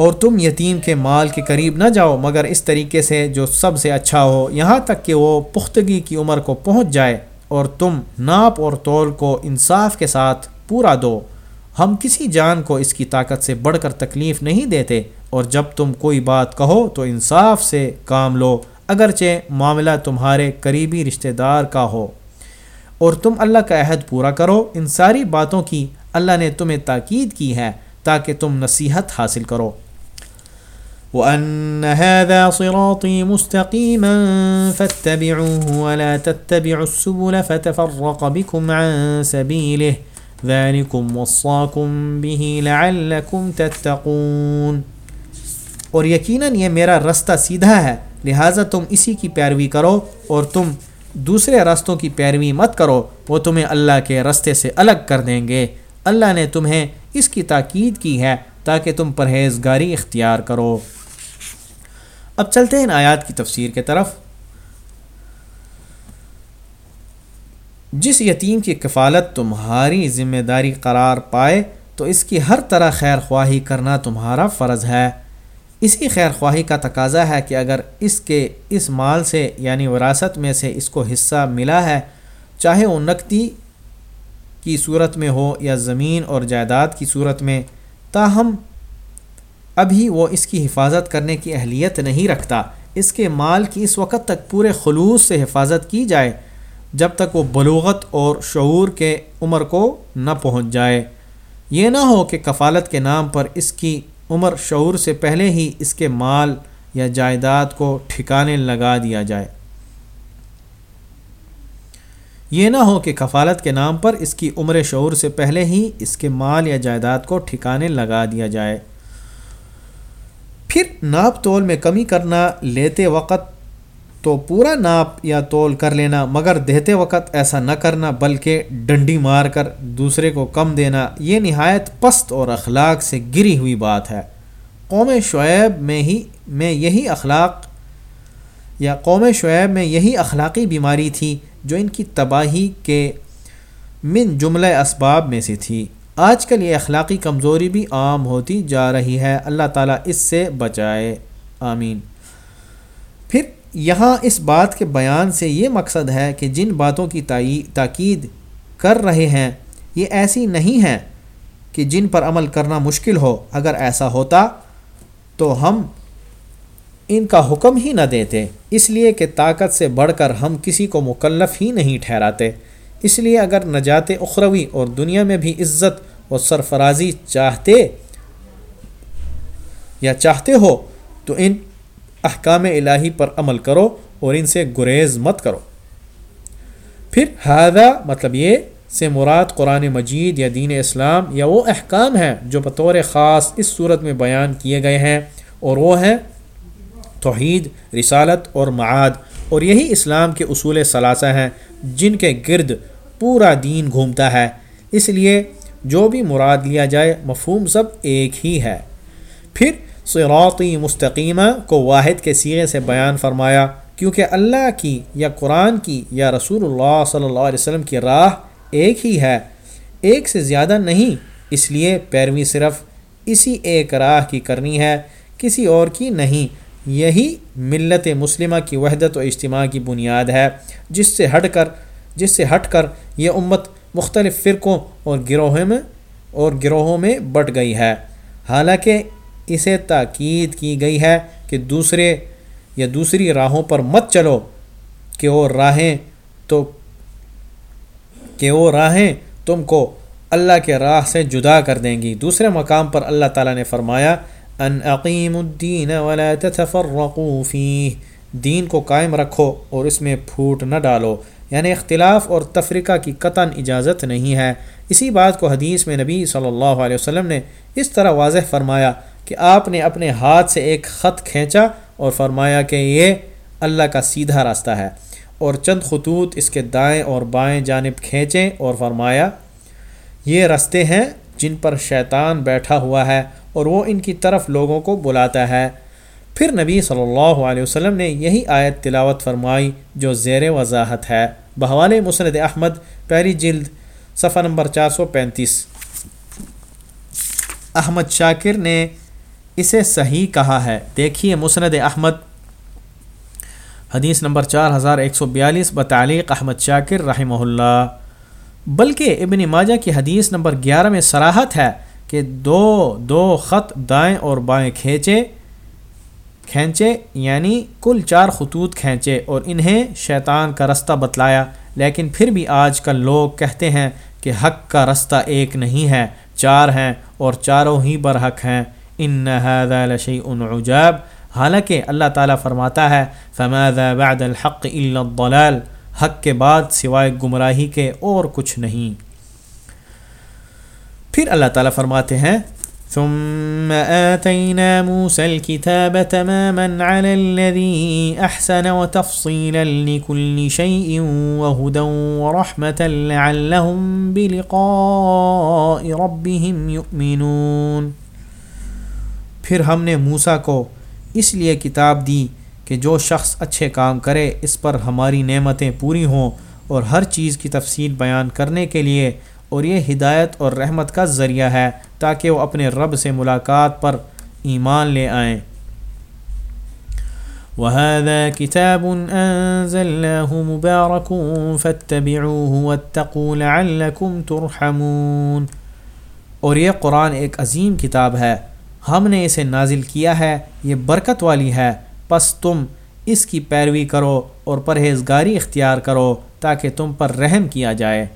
اور تم یتیم کے مال کے قریب نہ جاؤ، مگر اس طریقے سے جو سب سے اچھا ہو، یہاں تک کہ وہ پختگی کی عمر کو پہنچ جائے اور تم ناپ اور تول کو انصاف کے ساتھ پورا دو۔ ہم کسی جان کو اس کی طاقت سے بڑھ کر تکلیف نہیں دیتے، اور جب تم کوئی بات کہو تو انصاف سے کام لو، اگرچہ معاملہ تمہارے قریبی رشتہ دار کا ہو۔ اور تم اللہ کا عہد پورا کرو، ان ساری باتوں کی اللہ نے تمہیں تاکید کی ہے تاکہ تم نصیحت حاصل کرو۔ وأن هذا صراطي مستقيما فاتبعوه ولا تتبعوا السبل فتفرق بكم عن سبيله ذلكم وصاكم به لعلكم تتقون اور یقیناً یہ میرا رستہ سیدھا ہے، لہٰذا تم اسی کی پیروی کرو اور تم دوسرے راستوں کی پیروی مت کرو، وہ تمہیں اللہ کے رستے سے الگ کر دیں گے۔ اللہ نے تمہیں اس کی تاکید کی ہے تاکہ تم پرہیزگاری اختیار کرو۔ اب چلتے ہیں ان آیات کی تفسیر کے طرف۔ جس یتیم کی کفالت تمہاری ذمہ داری قرار پائے، تو اس کی ہر طرح خیر خواہی کرنا تمہارا فرض ہے۔ اسی خیر خواہی کا تقاضا ہے کہ اگر اس کے اس مال سے یعنی وراثت میں سے اس کو حصہ ملا ہے، چاہے وہ نقدی کی صورت میں ہو یا زمین اور جائیداد کی صورت میں، تاہم ابھی وہ اس کی حفاظت کرنے کی اہلیت نہیں رکھتا۔ اس کے مال کی اس وقت تک پورے خلوص سے حفاظت کی جائے، جب تک وہ بلوغت اور شعور کے عمر کو نہ پہنچ جائے۔ یہ نہ ہو کہ کفالت کے نام پر اس کی عمر شعور سے پہلے ہی اس کے مال یا جائیداد کو ٹھکانے لگا دیا جائے۔ یہ نہ ہو کہ کفالت کے نام پر اس کی عمر شعور سے پہلے ہی اس کے مال یا جائیداد کو ٹھکانے لگا دیا جائے۔ پھر ناپ تول میں کمی کرنا، لیتے وقت تو پورا ناپ یا تول کر لینا، مگر دیتے وقت ایسا نہ کرنا، بلکہ ڈنڈی مار کر دوسرے کو کم دینا، یہ نہایت پست اور اخلاق سے گری ہوئی بات ہے۔ قوم شعیب میں ہی، میں یہی اخلاق یا قوم شعیب میں یہی اخلاقی بیماری تھی جو ان کی تباہی کے من جملہ اسباب میں سے تھی۔ آج کل یہ اخلاقی کمزوری بھی عام ہوتی جا رہی ہے۔ اللہ تعالیٰ اس سے بچائے۔ آمین۔ پھر یہاں اس بات کے بیان سے یہ مقصد ہے کہ جن باتوں کی تاکید کر رہے ہیں، یہ ایسی نہیں ہیں کہ جن پر عمل کرنا مشکل ہو۔ اگر ایسا ہوتا تو ہم ان کا حکم ہی نہ دیتے۔ اس لیے کہ طاقت سے بڑھ کر ہم کسی کو مکلف ہی نہیں ٹھہراتے۔ اس لیے اگر نجات اخروی اور دنیا میں بھی عزت و سرفرازی چاہتے یا چاہتے ہو تو ان احکام الہی پر عمل کرو اور ان سے گریز مت کرو۔ پھر ہادہ مطلب یہ سے مراد قرآن مجید یا دین اسلام یا وہ احکام ہیں جو بطور خاص اس صورت میں بیان کیے گئے ہیں اور وہ ہیں توحید، رسالت اور معاد۔ اور یہی اسلام کے اصول ثلاثہ ہیں جن کے گرد پورا دین گھومتا ہے۔ اس لیے جو بھی مراد لیا جائے، مفہوم سب ایک ہی ہے۔ پھر صراطی مستقیمہ کو واحد کے سیرے سے بیان فرمایا، کیونکہ اللہ کی یا قرآن کی یا رسول اللہ صلی اللہ علیہ وسلم کی راہ ایک ہی ہے۔ ایک سے زیادہ نہیں، اس لیے پیروی صرف اسی ایک راہ کی کرنی ہے، کسی اور کی نہیں۔ یہی ملت مسلمہ کی وحدت و اجتماع کی بنیاد ہے، جس سے ہٹ کر، جس سے ہٹ کر یہ امت مختلف فرقوں اور گروہوں میں اور گروہوں میں بٹ گئی ہے۔ حالانکہ اسے تاکید کی گئی ہے کہ دوسرے یا دوسری راہوں پر مت چلو۔ کہ وہ راہیں تو کہ وہ راہیں تم کو اللہ کے راہ سے جدا کر دیں گی۔ دوسرے مقام پر اللہ تعالیٰ نے فرمایا، ان عقیم الدین ولا تتفرقوا فیہ۔ دین کو قائم رکھو اور اس میں پھوٹ نہ ڈالو۔ یعنی اختلاف اور تفریقہ کی قطن اجازت نہیں ہے۔ اسی بات کو حدیث میں نبی صلی اللہ علیہ وسلم نے اس طرح واضح فرمایا کہ آپ نے اپنے ہاتھ سے ایک خط کھینچا اور فرمایا کہ یہ اللہ کا سیدھا راستہ ہے۔ اور چند خطوط اس کے دائیں اور بائیں جانب کھینچیں اور فرمایا، یہ رستے ہیں جن پر شیطان بیٹھا ہوا ہے اور وہ ان کی طرف لوگوں کو بلاتا ہے۔ پھر نبی صلی اللہ علیہ وسلم نے یہی آیت تلاوت فرمائی جو زیر وضاحت ہے۔ بحوال مسند احمد، پہلی جلد، صفحہ نمبر چار سو پینتیس۔ احمد شاکر نے اسے صحیح کہا ہے۔ دیکھیے مسند احمد۔ حدیث نمبر چار ہزار ایک سو بیالیس، بتعلیق احمد شاکر رحمہ اللہ۔ بلکہ ابن ماجہ کی حدیث نمبر گیارہ میں سراحت ہے کہ دو دو خط دائیں اور بائیں کھینچے کھینچے یعنی کل چار خطوط کھینچے اور انہیں شیطان کا رستہ بتلایا۔ لیکن پھر بھی آج کل لوگ کہتے ہیں کہ حق کا رستہ ایک نہیں ہے، چار ہیں اور چاروں ہی برحق ہیں۔ ان لشیء عجاب۔ حالانکہ اللہ تعالیٰ فرماتا ہے، فماذا بعد الحق الا الضلال۔ حق کے بعد سوائے گمراہی کے اور کچھ نہیں۔ پھر اللہ تعالیٰ فرماتے ہیں ثم آتينا موسى الكتاب تماما على الذي أحسن وتفصيلا لكل شيء وهدى ورحمة لعلهم بلقاء ربهم يؤمنون۔ پھر ہم نے موسیٰ کو اس لیے کتاب دی کہ جو شخص اچھے کام کرے، اس پر ہماری نعمتیں پوری ہوں اور ہر چیز کی تفصیل بیان کرنے کے لیے اور یہ ہدایت اور رحمت کا ذریعہ ہے۔ تاکہ وہ اپنے رب سے ملاقات پر ایمان لے آئیں۔ وهذا كتاب أنزلناه مبارك فاتبعوه واتقوا لعلكم ترحمون۔ اور یہ قرآن ایک عظیم کتاب ہے۔ ہم نے اسے نازل کیا ہے، یہ برکت والی ہے۔ پس تم اس کی پیروی کرو اور پرہیزگاری اختیار کرو تاکہ تم پر رحم کیا جائے۔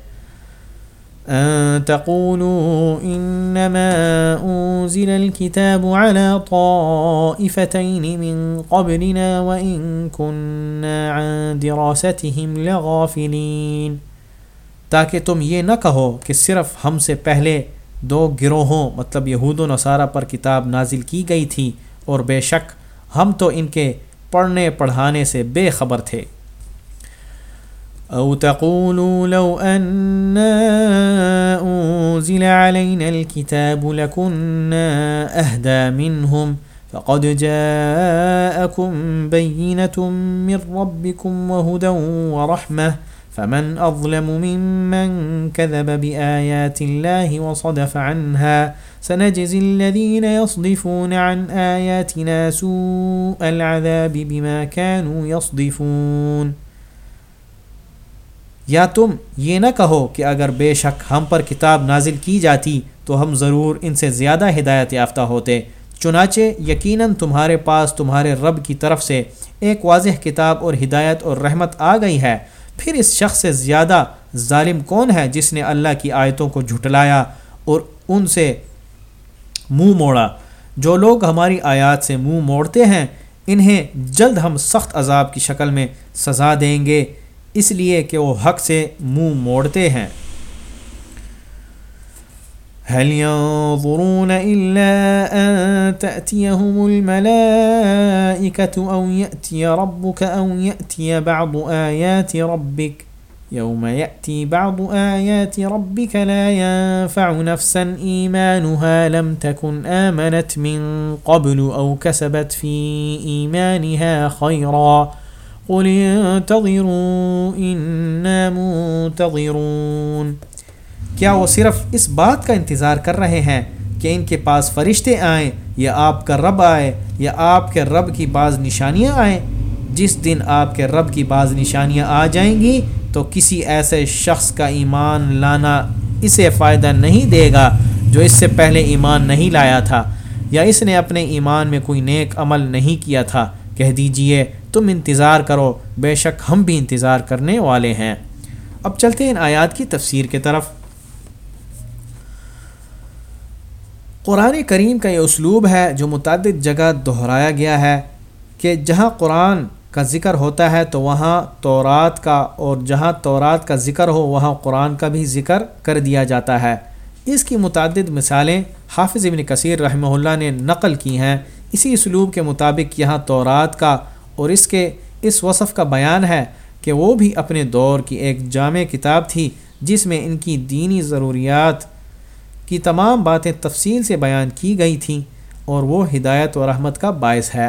أن تقولوا إنما أنزل الكتاب على طائفتين من قبلنا وإن كنا عن دراستهم لغافلين. تاکہ تم یہ نہ کہو کہ صرف ہم سے پہلے دو گروہوں مطلب یہود و نصارہ پر کتاب نازل کی گئی تھی اور بے شک ہم تو ان کے پڑھنے پڑھانے سے بے خبر تھے۔ أو تقولوا لو أنا أنزل علينا الكتاب لكنا أهدى منهم فقد جاءكم بينة من ربكم وهدى ورحمة فمن أظلم ممن كذب بآيات الله وصدف عنها سنجزي الذين يصدفون عن آياتنا سوء العذاب بما كانوا يصدفون یا تم یہ نہ کہو کہ اگر بے شک ہم پر کتاب نازل کی جاتی تو ہم ضرور ان سے زیادہ ہدایت یافتہ ہوتے، چنانچہ یقیناً تمہارے پاس تمہارے رب کی طرف سے ایک واضح کتاب اور ہدایت اور رحمت آ گئی ہے۔ پھر اس شخص سے زیادہ ظالم کون ہے جس نے اللہ کی آیتوں کو جھٹلایا اور ان سے منہ موڑا؟ جو لوگ ہماری آیات سے منہ موڑتے ہیں، انہیں جلد ہم سخت عذاب کی شکل میں سزا دیں گے۔ اس لیے کہ وہ حق سے منہ موڑتے ہیں۔ هل ينظرون إلا أن تأتيهم الملائكة أو يأتي ربك أو يأتي بعض آيات ربك يوم يأتي بعض آيات ربك لا ينفع نفسا إيمانها لم تكن آمنت من قبل أو كسبت في إيمانها خيراً۔ قل انتظروا منتظرون۔ کیا وہ صرف اس بات کا انتظار کر رہے ہیں کہ ان کے پاس فرشتے آئیں یا آپ کا رب آئے یا آپ کے رب کی بعض نشانیاں آئیں؟ جس دن آپ کے رب کی بعض نشانیاں آ جائیں گی تو کسی ایسے شخص کا ایمان لانا اسے فائدہ نہیں دے گا جو اس سے پہلے ایمان نہیں لایا تھا یا اس نے اپنے ایمان میں کوئی نیک عمل نہیں کیا تھا۔ کہہ دیجیے تم انتظار کرو، بے شک ہم بھی انتظار کرنے والے ہیں۔ اب چلتے ہیں ان آیات کی تفسیر کے طرف۔ قرآن کریم کا یہ اسلوب ہے جو متعدد جگہ دہرایا گیا ہے کہ جہاں قرآن کا ذکر ہوتا ہے تو وہاں تورات کا، اور جہاں تورات کا ذکر ہو، وہاں قرآن کا بھی ذکر کر دیا جاتا ہے۔ اس کی متعدد مثالیں حافظ ابن کثیر رحمہ اللہ نے نقل کی ہیں۔ اسی اسلوب کے مطابق یہاں تورات کا اور اس کے اس وصف کا بیان ہے کہ وہ بھی اپنے دور کی ایک جامع کتاب تھی جس میں ان کی دینی ضروریات کی تمام باتیں تفصیل سے بیان کی گئی تھیں اور وہ ہدایت و رحمت کا باعث ہے۔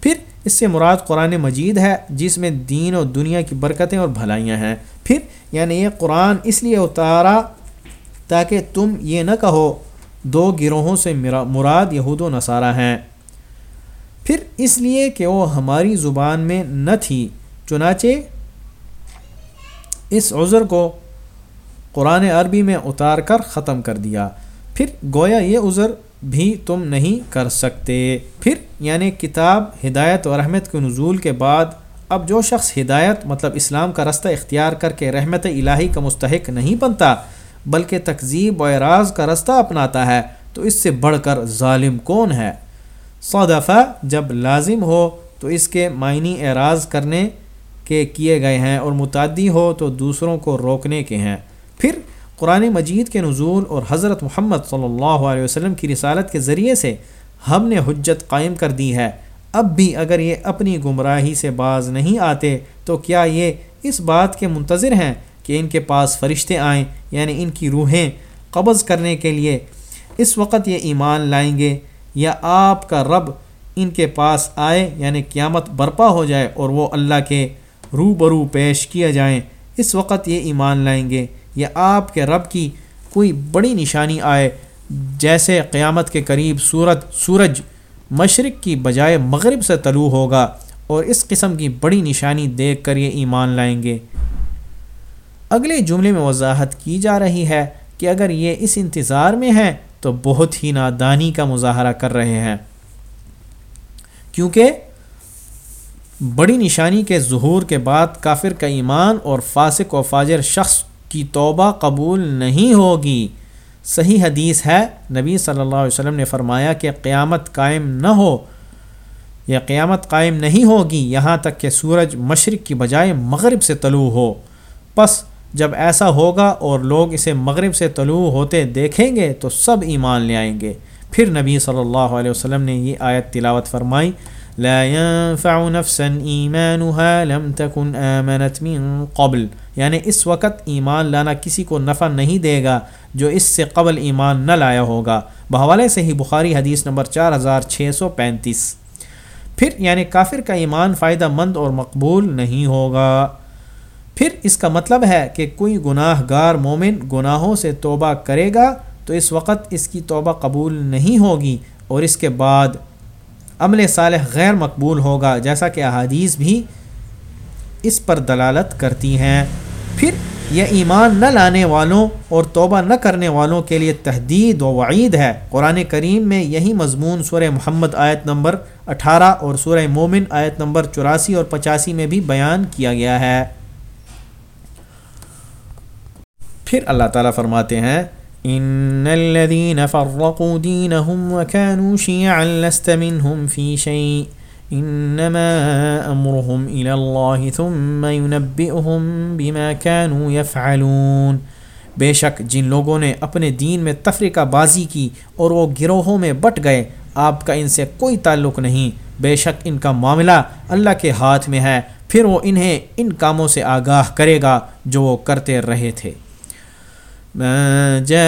پھر اس سے مراد قرآن مجید ہے جس میں دین و دنیا کی برکتیں اور بھلائیاں ہیں۔ پھر یعنی یہ قرآن اس لیے اتارا تاکہ تم یہ نہ کہو، دو گروہوں سے مراد یہود و نصارہ ہیں۔ پھر اس لیے کہ وہ ہماری زبان میں نہ تھی، چنانچہ اس عذر کو قرآن عربی میں اتار کر ختم کر دیا۔ پھر گویا یہ عذر بھی تم نہیں کر سکتے۔ پھر یعنی کتاب، ہدایت و رحمت کے نزول کے بعد اب جو شخص ہدایت مطلب اسلام کا رستہ اختیار کر کے رحمت الہی کا مستحق نہیں بنتا، بلکہ تقزیب و اعراض کا رستہ اپناتا ہے، تو اس سے بڑھ کر ظالم کون ہے؟ سو دفعہ جب لازم ہو تو اس کے معنی اعراض کرنے کے کیے گئے ہیں اور متعدی ہو تو دوسروں کو روکنے کے ہیں۔ پھر قرآن مجید کے نزول اور حضرت محمد صلی اللہ علیہ وسلم کی رسالت کے ذریعے سے ہم نے حجت قائم کر دی ہے۔ اب بھی اگر یہ اپنی گمراہی سے باز نہیں آتے تو کیا یہ اس بات کے منتظر ہیں کہ ان کے پاس فرشتے آئیں یعنی ان کی روحیں قبض کرنے کے لیے اس وقت یہ ایمان لائیں گے؟ یا آپ کا رب ان کے پاس آئے یعنی قیامت برپا ہو جائے اور وہ اللہ کے رو برو پیش کیا جائیں، اس وقت یہ ایمان لائیں گے۔ یا آپ کے رب کی کوئی بڑی نشانی آئے، جیسے قیامت کے قریب سورت سورج مشرق کی بجائے مغرب سے طلوع ہوگا اور اس قسم کی بڑی نشانی دیکھ کر یہ ایمان لائیں گے۔ اگلے جملے میں وضاحت کی جا رہی ہے کہ اگر یہ اس انتظار میں ہیں تو بہت ہی نادانی کا مظاہرہ کر رہے ہیں۔ کیونکہ بڑی نشانی کے ظہور کے بعد کافر کا ایمان اور فاسق و فاجر شخص کی توبہ قبول نہیں ہوگی۔ صحیح حدیث ہے، نبی صلی اللہ علیہ وسلم نے فرمایا کہ قیامت قائم نہ ہو، یا قیامت قائم نہیں ہوگی، یہاں تک کہ سورج مشرق کی بجائے مغرب سے طلوع ہو۔ پس جب ایسا ہوگا اور لوگ اسے مغرب سے طلوع ہوتے دیکھیں گے تو سب ایمان لے آئیں گے۔ پھر نبی صلی اللہ علیہ وسلم نے یہ آیت تلاوت فرمائی، لا ينفع نفسا ایمانها لم تكن آمنت من قبل۔ یعنی اس وقت ایمان لانا کسی کو نفع نہیں دے گا جو اس سے قبل ایمان نہ لایا ہوگا۔ بحوالے سے ہی بخاری حدیث نمبر چار ہزار چھ سو پینتیس۔ پھر یعنی کافر کا ایمان فائدہ مند اور مقبول نہیں ہوگا۔ پھر اس کا مطلب ہے کہ کوئی گناہ گار مومن گناہوں سے توبہ کرے گا تو اس وقت اس کی توبہ قبول نہیں ہوگی اور اس کے بعد عمل صالح غیر مقبول ہوگا، جیسا کہ احادیث بھی اس پر دلالت کرتی ہیں۔ پھر یہ ایمان نہ لانے والوں اور توبہ نہ کرنے والوں کے لیے تحدید و وعید ہے۔ قرآن کریم میں یہی مضمون سورہ محمد آیت نمبر اٹھارہ اور سورہ مومن آیت نمبر چوراسی اور پچاسی میں بھی بیان کیا گیا ہے۔ پھر اللہ تعالیٰ فرماتے ہیں ان الذين فرقوا دينهم وكانوا شيعا لست منهم في شيء انما امرهم الى الله ثم ينبئهم بما كانوا يفعلون بے شک جن لوگوں نے اپنے دین میں تفریقہ بازی کی اور وہ گروہوں میں بٹ گئے، آپ کا ان سے کوئی تعلق نہیں۔ بے شک ان کا معاملہ اللہ کے ہاتھ میں ہے، پھر وہ انہیں ان کاموں سے آگاہ کرے گا جو وہ کرتے رہے تھے۔ ما جاء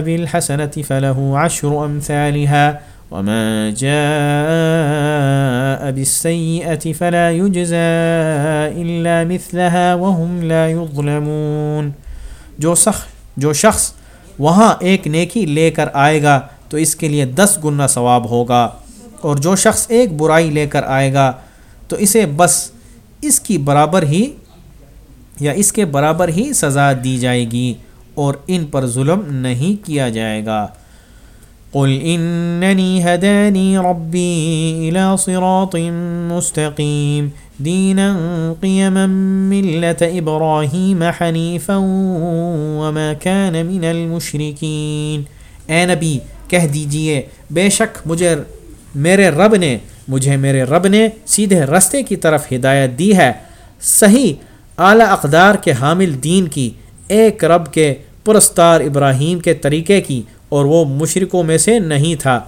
بالحسنة فله عشر أمثالها، وما جاء بالسيئة فلا يجزى إلا مثلها وهم لا يظلمون۔ جو شخص جو شخص وہاں ایک نیکی لے کر آئے گا تو اس کے لیے دس گنا ثواب ہوگا، اور جو شخص ایک برائی لے کر آئے گا تو اسے بس اس کی برابر ہی یا اس کے برابر ہی سزا دی جائے گی اور ان پر ظلم نہیں کیا جائے گا۔ قل اننی هدانی ربی الى صراط مستقیم دینا قیما ملت ابراہیم حنیفا وما كان من المشرکین اے نبی، کہہ دیجیے، بے شک مجھے، میرے رب نے، مجھے میرے رب نے سیدھے رستے کی طرف ہدایت دی ہے۔ صحیح اعلیٰ اقدار کے حامل دین کی، ایک رب کے پرستار ابراہیم کے طریقے کی، اور وہ مشرقوں میں سے نہیں تھا۔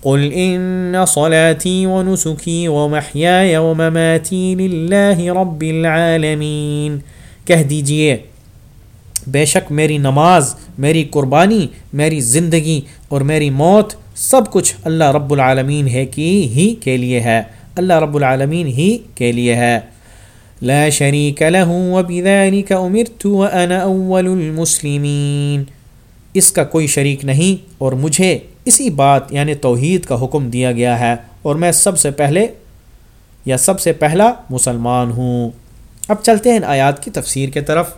قل ان صلاتي ونسكي ومحياي ومماتي لله رب العالمين۔ کہہ دیجیے، بے شک میری نماز، میری قربانی، میری زندگی اور میری موت سب کچھ اللہ رب العالمین ہے کی ہی کے لیے ہے۔ اللہ رب العالمین ہی کے لیے ہے۔ لا شریک له وبذلك امرت وانا اول المسلمین اس کا کوئی شریک نہیں اور مجھے اسی بات یعنی توحید کا حکم دیا گیا ہے اور میں سب سے پہلے یا سب سے پہلا مسلمان ہوں۔ اب چلتے ہیں ان آیات کی تفسیر کے طرف۔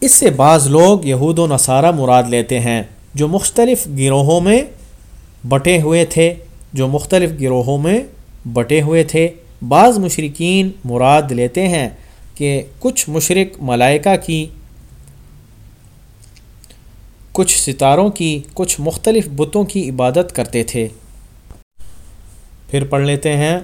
اس سے بعض لوگ یہود و نصارہ مراد لیتے ہیں جو مختلف گروہوں میں بٹے ہوئے تھے، جو مختلف گروہوں میں بٹے ہوئے تھے۔ بعض مشرقین مراد لیتے ہیں کہ کچھ مشرق ملائکہ کی، کچھ ستاروں کی، کچھ مختلف بتوں کی عبادت کرتے تھے۔ پھر پڑھ لیتے ہیں۔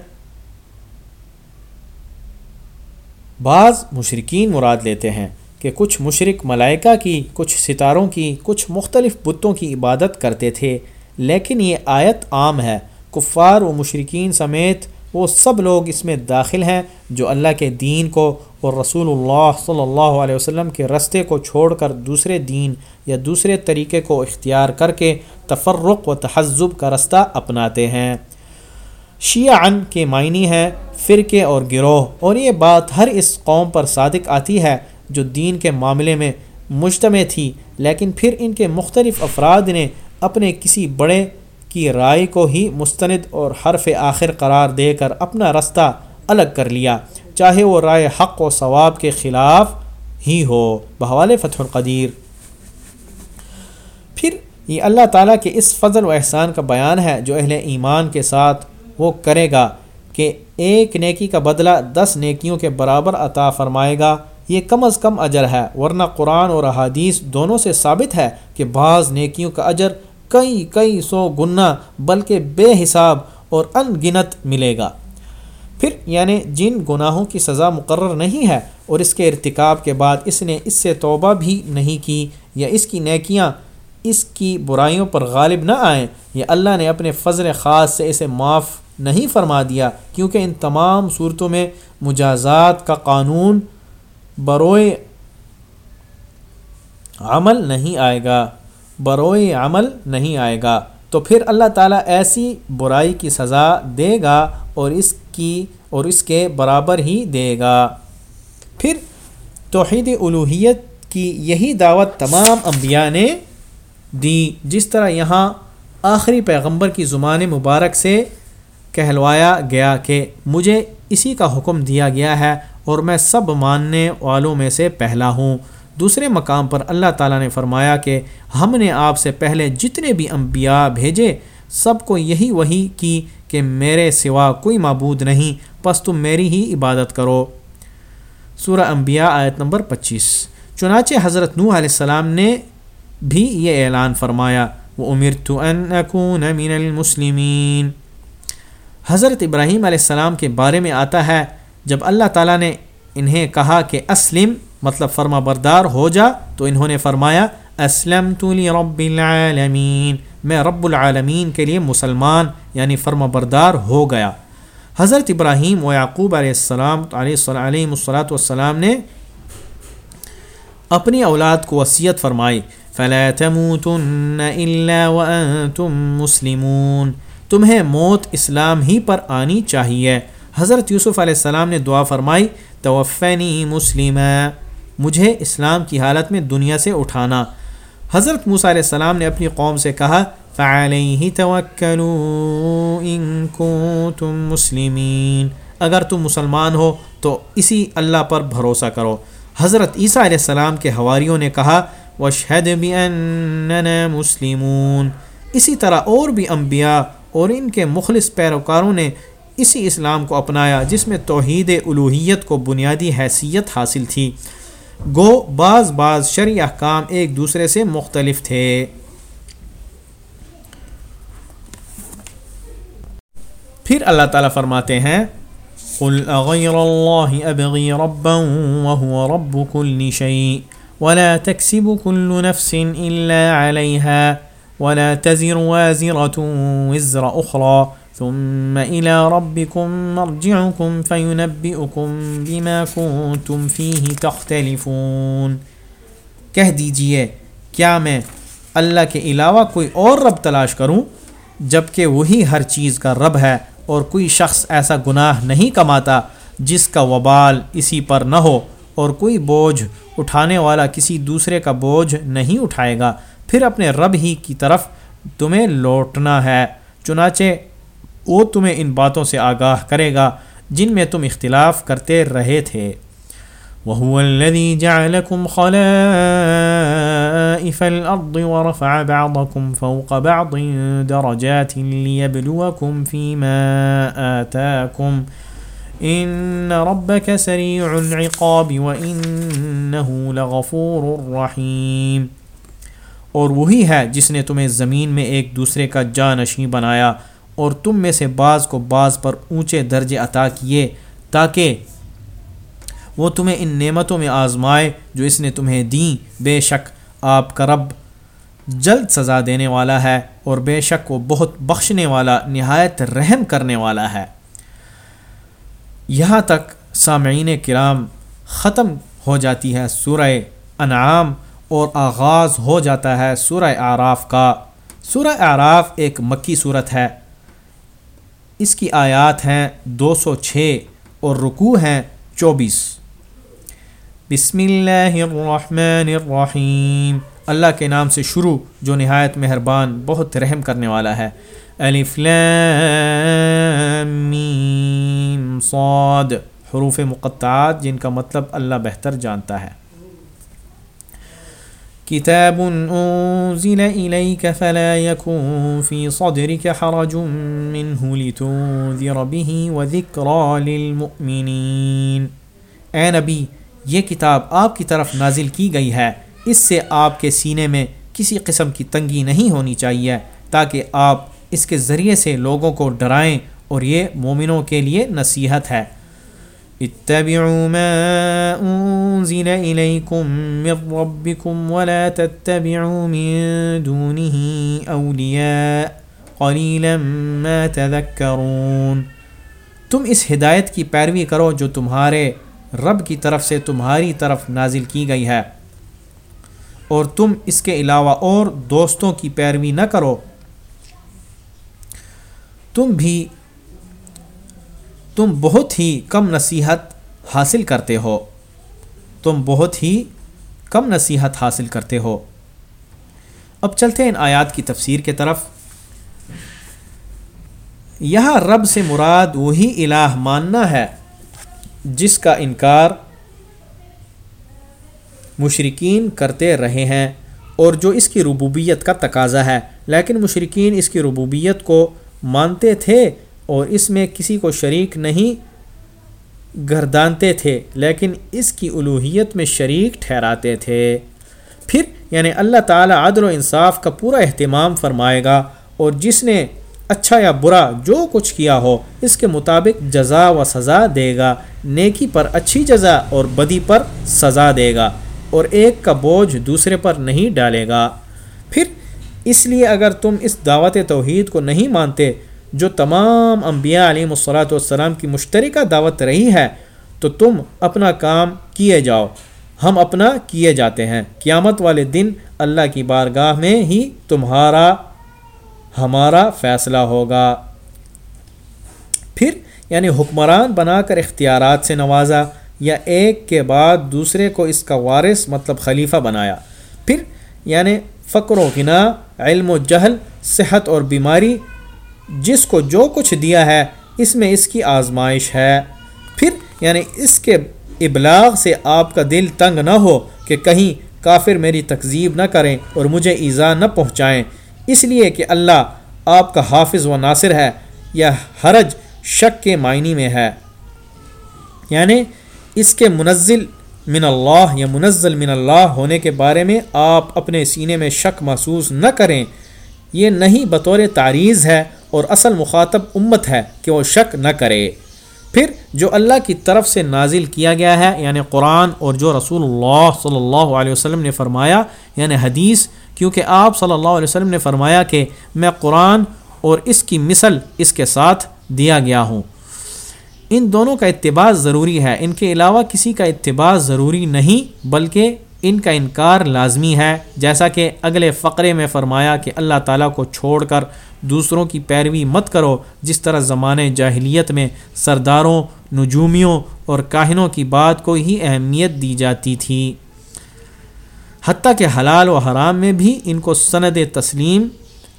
بعض مشرقین مراد لیتے ہیں کہ کچھ مشرق ملائکہ کی، کچھ ستاروں کی، کچھ مختلف بتوں کی عبادت کرتے تھے، لیکن یہ آیت عام ہے۔ کفار و مشرقین سمیت وہ سب لوگ اس میں داخل ہیں جو اللہ کے دین کو اور رسول اللہ صلی اللہ علیہ وسلم کے رستے کو چھوڑ کر دوسرے دین یا دوسرے طریقے کو اختیار کر کے تفرق و تہذب کا رستہ اپناتے ہیں۔ شیعن کے معنی ہے فرقے اور گروہ، اور یہ بات ہر اس قوم پر صادق آتی ہے جو دین کے معاملے میں مجتمع تھی، لیکن پھر ان کے مختلف افراد نے اپنے کسی بڑے کی رائے کو ہی مستند اور حرف آخر قرار دے کر اپنا رستہ الگ کر لیا، چاہے وہ رائے حق و ثواب کے خلاف ہی ہو۔ بحوال فتح القدیر۔ پھر یہ اللہ تعالیٰ کے اس فضل و احسان کا بیان ہے جو اہل ایمان کے ساتھ وہ کرے گا کہ ایک نیکی کا بدلہ دس نیکیوں کے برابر عطا فرمائے گا۔ یہ کم از کم اجر ہے، ورنہ قرآن اور احادیث دونوں سے ثابت ہے کہ بعض نیکیوں کا اجر کئی کئی سو گنا بلکہ بے حساب اور ان گنت ملے گا۔ پھر یعنی جن گناہوں کی سزا مقرر نہیں ہے اور اس کے ارتکاب کے بعد اس نے اس سے توبہ بھی نہیں کی یا اس کی نیکیاں اس کی برائیوں پر غالب نہ آئیں، یا اللہ نے اپنے فضل خاص سے اسے معاف نہیں فرما دیا، کیونکہ ان تمام صورتوں میں مجازات کا قانون بروئے عمل نہیں آئے گا۔ بروئے عمل نہیں آئے گا۔ تو پھر اللہ تعالیٰ ایسی برائی کی سزا دے گا اور اس کی اور اس کے برابر ہی دے گا۔ پھر توحید الوحیت کی یہی دعوت تمام انبیاء نے دی، جس طرح یہاں آخری پیغمبر کی زبان مبارک سے کہلوایا گیا کہ مجھے اسی کا حکم دیا گیا ہے اور میں سب ماننے والوں میں سے پہلا ہوں۔ دوسرے مقام پر اللہ تعالیٰ نے فرمایا کہ ہم نے آپ سے پہلے جتنے بھی انبیاء بھیجے، سب کو یہی وہی کی کہ میرے سوا کوئی معبود نہیں، پس تم میری ہی عبادت کرو۔ سورہ انبیاء آیت نمبر پچیس۔ چنانچہ حضرت نوح علیہ السلام نے بھی یہ اعلان فرمایا وہ ان من المسلمین حضرت ابراہیم علیہ السلام کے بارے میں آتا ہے، جب اللہ تعالیٰ نے انہیں کہا کہ اسلم مطلب فرما بردار ہو جا تو انہوں نے فرمایا اسلم رب العالمین، میں رب العالمین کے لیے مسلمان یعنی فرما بردار ہو گیا۔ حضرت ابراہیم و یعقوب علیہ السلام، علیہ علیہ الصلاۃ والسلام نے اپنی اولاد کو وصیت فرمائی، فلا تموتن الا وانتم مسلمون۔ تمہیں موت اسلام ہی پر آنی چاہیے۔ حضرت یوسف علیہ السلام نے دعا فرمائی توفینی مسلم مجھے اسلام کی حالت میں دنیا سے اٹھانا۔ حضرت موسیٰ علیہ السلام نے اپنی قوم سے کہا فعلیہ توکلوا ان کنتم مسلمین اگر تم مسلمان ہو تو اسی اللہ پر بھروسہ کرو۔ حضرت عیسیٰ علیہ السلام کے حواریوں نے کہا وشہد بأننا مسلمون۔ اسی طرح اور بھی انبیاء اور ان کے مخلص پیروکاروں نے اسی اسلام کو اپنایا، جس میں توحید الوحیت کو بنیادی حیثیت حاصل تھی۔ گو بعض بعض شرع احکام ایک دوسرے سے مختلف تھے۔ پھر اللہ تعالیٰ فرماتے ہیں، قل أغير الله أبغي ربا وهو رب كل شيء ولا تكسب كل نفس إلا عليها ولا تزر وازرة وزر أخرى ثم إلى ربكم مرجعكم فينبئكم بما كنتم فيه تختلفون۔ کہہ دیجیے، کیا میں اللہ کے علاوہ کوئی اور رب تلاش کروں؟ جبکہ وہی ہر چیز کا رب ہے اور کوئی شخص ایسا گناہ نہیں کماتا جس کا وبال اسی پر نہ ہو اور کوئی بوجھ اٹھانے والا کسی دوسرے کا بوجھ نہیں اٹھائے گا۔ پھر اپنے رب ہی کی طرف تمہیں لوٹنا ہے، چنانچہ وہ تمہیں ان باتوں سے آگاہ کرے گا جن میں تم اختلاف کرتے رہے تھے۔ وهو الذي جعلكم خلائف الأرض ورفع بعضكم فوق بعض درجات ليبلوكم فيما آتاكم إن ربك سريع العقاب وإنه لغفور رحيم۔ اور وہی ہے جس نے تمہیں زمین میں ایک دوسرے کا جانشیں بنایا۔ اور تم میں سے بعض کو بعض پر اونچے درجے عطا کیے تاکہ وہ تمہیں ان نعمتوں میں آزمائے جو اس نے تمہیں دیں۔ بے شک آپ کا رب جلد سزا دینے والا ہے اور بے شک وہ بہت بخشنے والا، نہایت رحم کرنے والا ہے۔ یہاں تک سامعین کرام ختم ہو جاتی ہے سورہ انعام اور آغاز ہو جاتا ہے سورہ آراف کا۔ سورہ آراف ایک مکی صورت ہے۔ اس کی آیات ہیں دو سو چھ اور رکوع ہیں چوبیس۔ بسم اللہ الرحمن الرحیم۔ اللہ کے نام سے شروع جو نہایت مہربان، بہت رحم کرنے والا ہے۔ الف لام میم صاد، حروف مقطعات جن کا مطلب اللہ بہتر جانتا ہے۔ كتاب أنزل إليك فلا يكون في صدرك حرج منه لتنذر به وذكرى للمؤمنين۔ اے نبی، یہ کتاب آپ کی طرف نازل کی گئی ہے۔ اس سے آپ کے سینے میں کسی قسم کی تنگی نہیں ہونی چاہیے، تاکہ آپ اس کے ذریعے سے لوگوں کو ڈرائیں اور یہ مومنوں کے لیے نصیحت ہے۔ اتبعوا ما انزل الیکم من ربکم ولا تتبعوا من دونه اولیاء قلیلا ما تذکرون تم اس ہدایت کی پیروی کرو جو تمہارے رب کی طرف سے تمہاری طرف نازل کی گئی ہے۔ اور تم اس کے علاوہ اور دوستوں کی پیروی نہ کرو۔ تم بھی تم بہت ہی کم نصیحت حاصل کرتے ہو۔ تم بہت ہی کم نصیحت حاصل کرتے ہو۔ اب چلتے ہیں ان آیات کی تفسیر کے طرف۔ یہاں رب سے مراد وہی الہ ماننا ہے جس کا انکار مشرقین کرتے رہے ہیں اور جو اس کی ربوبیت کا تقاضا ہے۔ لیکن مشرقین اس کی ربوبیت کو مانتے تھے اور اس میں کسی کو شریک نہیں گردانتے تھے، لیکن اس کی الوحیت میں شریک ٹھہراتے تھے۔ پھر یعنی اللہ تعالیٰ عدل و انصاف کا پورا اہتمام فرمائے گا، اور جس نے اچھا یا برا جو کچھ کیا ہو، اس کے مطابق جزا و سزا دے گا۔ نیکی پر اچھی جزا اور بدی پر سزا دے گا، اور ایک کا بوجھ دوسرے پر نہیں ڈالے گا۔ پھر اس لیے اگر تم اس دعوت توحید کو نہیں مانتے جو تمام انبیاء علیہ الصلاۃ والسلام کی مشترکہ دعوت رہی ہے، تو تم اپنا کام کیے جاؤ۔ ہم اپنا کیے جاتے ہیں۔ قیامت والے دن اللہ کی بارگاہ میں ہی تمہارا، ہمارا فیصلہ ہوگا۔ پھر یعنی حکمران بنا کر اختیارات سے نوازا، یا ایک کے بعد دوسرے کو اس کا وارث مطلب خلیفہ بنایا۔ پھر یعنی فقر و گنا علم و جہل، صحت اور بیماری جس کو جو کچھ دیا ہے، اس میں اس کی آزمائش ہے۔ پھر یعنی اس کے ابلاغ سے آپ کا دل تنگ نہ ہو کہ کہیں کافر میری تکذیب نہ کریں اور مجھے ایزا نہ پہنچائیں۔ اس لیے کہ اللہ آپ کا حافظ و ناصر ہے یا حرج شک کے معنی میں ہے۔ یعنی اس کے منزل من اللہ، یا منزل من اللہ ہونے کے بارے میں آپ اپنے سینے میں شک محسوس نہ کریں۔ یہ نہیں بطور تعریض ہے اور اصل مخاطب امت ہے کہ وہ شک نہ کرے۔ پھر جو اللہ کی طرف سے نازل کیا گیا ہے یعنی قرآن اور جو رسول اللہ صلی اللہ علیہ وسلم نے فرمایا یعنی حدیث، کیونکہ آپ صلی اللہ علیہ وسلم نے فرمایا کہ میں قرآن اور اس کی مثل اس کے ساتھ دیا گیا ہوں۔ ان دونوں کا اتباع ضروری ہے۔ ان کے علاوہ کسی کا اتباع ضروری نہیں، بلکہ ان کا انکار لازمی ہے، جیسا کہ اگلے فقرے میں فرمایا کہ اللہ تعالیٰ کو چھوڑ کر دوسروں کی پیروی مت کرو، جس طرح زمانے جاہلیت میں سرداروں، نجومیوں اور کاہنوں کی بات کو ہی اہمیت دی جاتی تھی۔ حتیٰ کہ حلال و حرام میں بھی ان کو سند تسلیم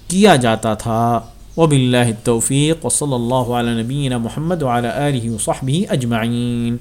کیا جاتا تھا۔ وب اللہ توفیق صلی اللہ علیہ نبین محمد علیہ وصحبہ اجمعین۔